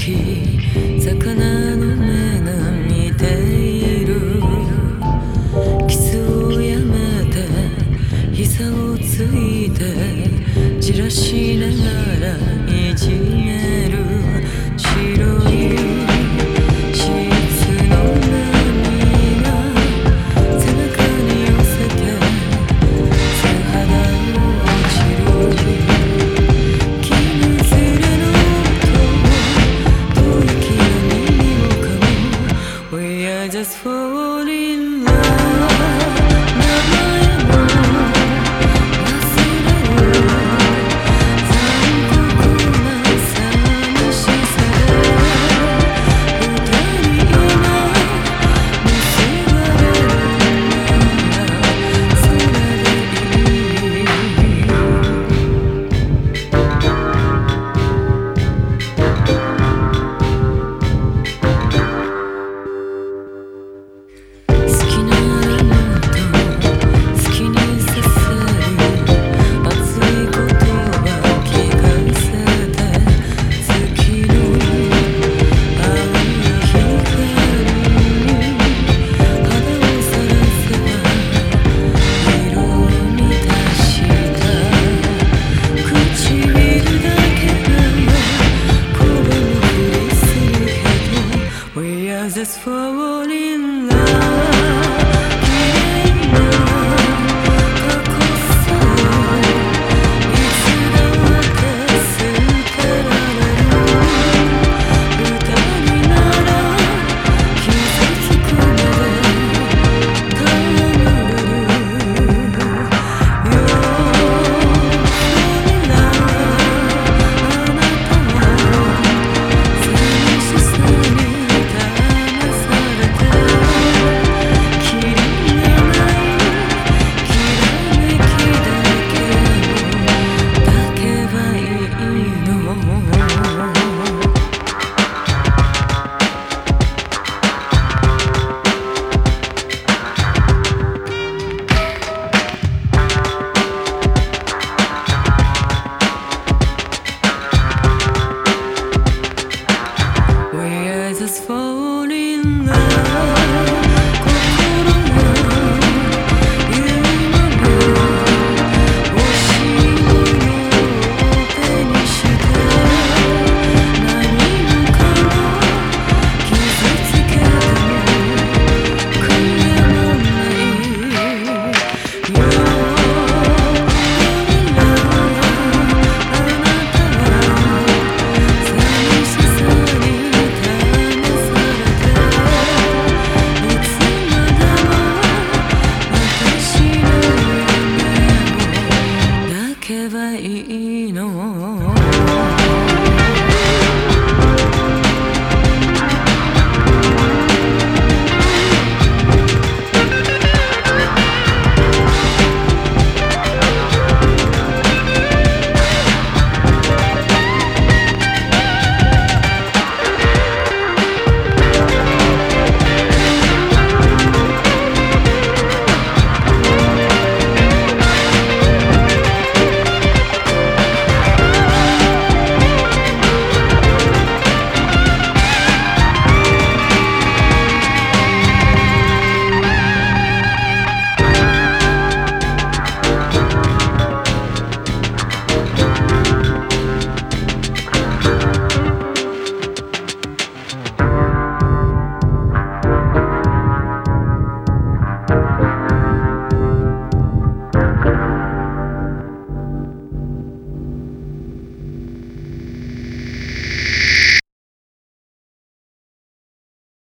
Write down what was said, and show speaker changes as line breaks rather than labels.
魚の目が見ている。キスをやめて膝をついてじらしながらいじめ for